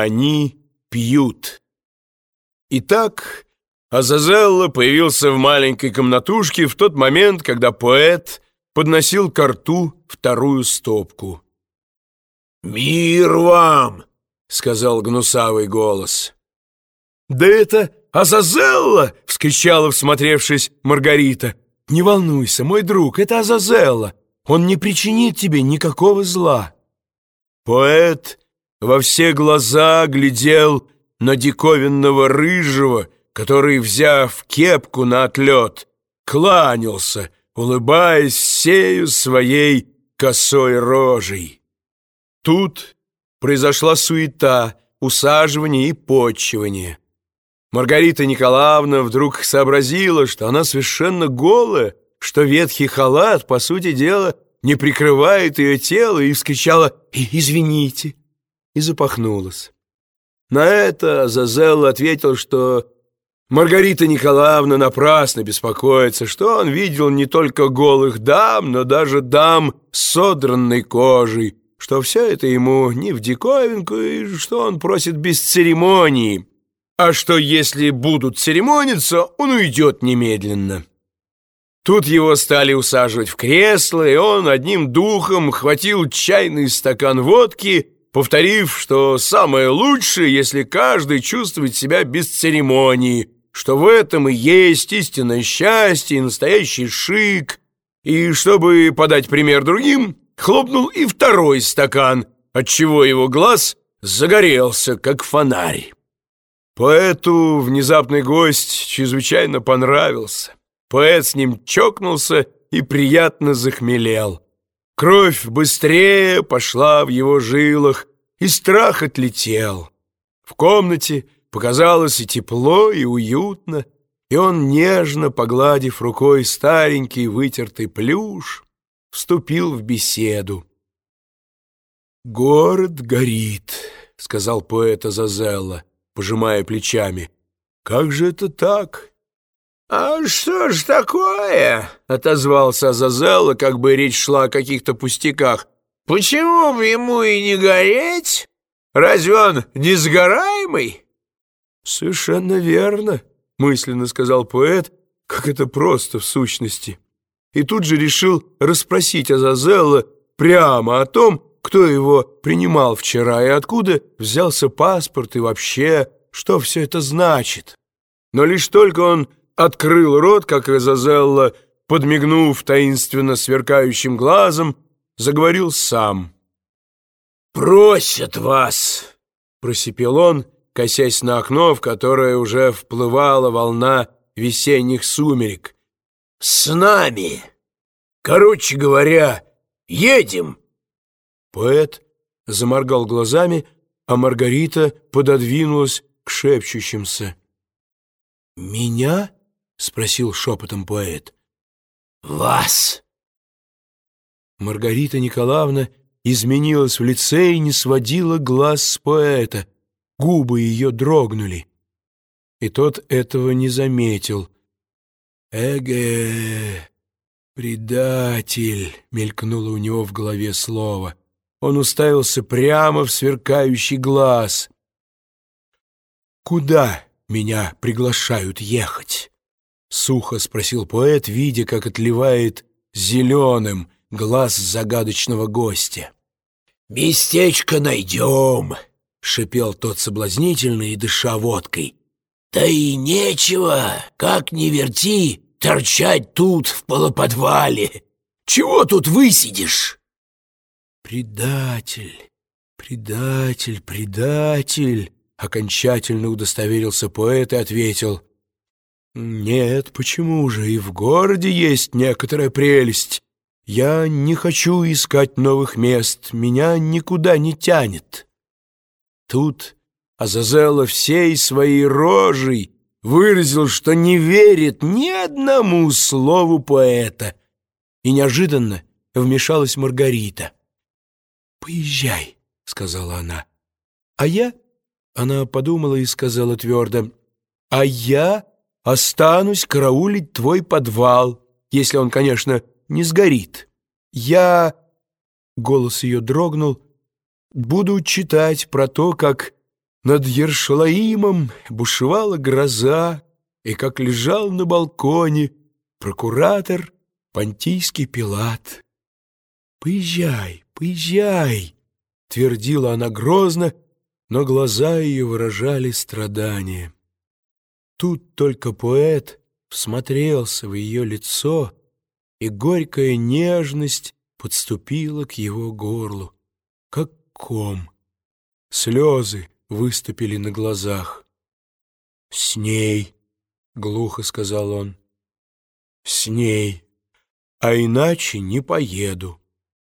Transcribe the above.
Они пьют. Итак, Азазелла появился в маленькой комнатушке в тот момент, когда поэт подносил к рту вторую стопку. «Мир вам!» — сказал гнусавый голос. «Да это Азазелла!» — вскричала, всмотревшись Маргарита. «Не волнуйся, мой друг, это Азазелла. Он не причинит тебе никакого зла». Поэт во все глаза глядел на диковинного рыжего, который, взяв кепку на отлет, кланялся, улыбаясь всею своей косой рожей. Тут произошла суета, усаживание и подчивание. Маргарита Николаевна вдруг сообразила, что она совершенно голая, что ветхий халат, по сути дела, не прикрывает ее тело, и вскричала «Извините!» И запахнулась. На это Зазелла ответил, что Маргарита Николаевна напрасно беспокоится, что он видел не только голых дам, но даже дам с содранной кожей, что все это ему не в диковинку, и что он просит без церемонии, а что если будут церемониться, он уйдет немедленно. Тут его стали усаживать в кресло, и он одним духом хватил чайный стакан водки, повторив, что самое лучшее, если каждый чувствует себя без церемонии, что в этом и есть истинное счастье и настоящий шик, и, чтобы подать пример другим, хлопнул и второй стакан, отчего его глаз загорелся, как фонарь. Поэту внезапный гость чрезвычайно понравился. Поэт с ним чокнулся и приятно захмелел. Кровь быстрее пошла в его жилах, и страх отлетел. В комнате показалось и тепло, и уютно, и он, нежно погладив рукой старенький вытертый плюш, вступил в беседу. «Город горит», — сказал поэт Азазелла, пожимая плечами. «Как же это так?» «А что ж такое?» — отозвался Азазелла, как бы речь шла о каких-то пустяках. «Почему бы ему и не гореть? Разве он несгораемый?» «Совершенно верно», — мысленно сказал поэт, как это просто в сущности. И тут же решил расспросить Азазелла прямо о том, кто его принимал вчера и откуда взялся паспорт и вообще, что все это значит. Но лишь только он открыл рот, как Азазелла, подмигнув таинственно сверкающим глазом, заговорил сам. «Просят вас!» — просипел он, косясь на окно, в которое уже вплывала волна весенних сумерек. «С нами! Короче говоря, едем!» Поэт заморгал глазами, а Маргарита пододвинулась к шепчущимся. «Меня?» — спросил шепотом поэт. «Вас!» Маргарита Николаевна изменилась в лице и не сводила глаз с поэта. Губы ее дрогнули. И тот этого не заметил. «Эге, предатель!» — мелькнуло у него в голове слово. Он уставился прямо в сверкающий глаз. «Куда меня приглашают ехать?» Сухо спросил поэт, видя, как отливает зеленым глаз загадочного гостя. «Местечко найдем», — шипел тот соблазнительно и дыша водкой. «Да и нечего, как ни верти, торчать тут в полуподвале. Чего тут высидишь?» «Предатель, предатель, предатель!» Окончательно удостоверился поэт и ответил — «Нет, почему же? И в городе есть некоторая прелесть. Я не хочу искать новых мест, меня никуда не тянет». Тут Азазелла всей своей рожей выразил, что не верит ни одному слову поэта. И неожиданно вмешалась Маргарита. «Поезжай», — сказала она. «А я...» — она подумала и сказала твердо. «А я...» Останусь караулить твой подвал, если он, конечно, не сгорит. Я...» Голос ее дрогнул. «Буду читать про то, как Над Ершалаимом бушевала гроза, И как лежал на балконе прокуратор Понтийский Пилат. «Поезжай, поезжай!» — твердила она грозно, но глаза ее выражали страдания. Тут только поэт всмотрелся в ее лицо, и горькая нежность подступила к его горлу, как ком. Слезы выступили на глазах. «С ней», — глухо сказал он, — «с ней, а иначе не поеду».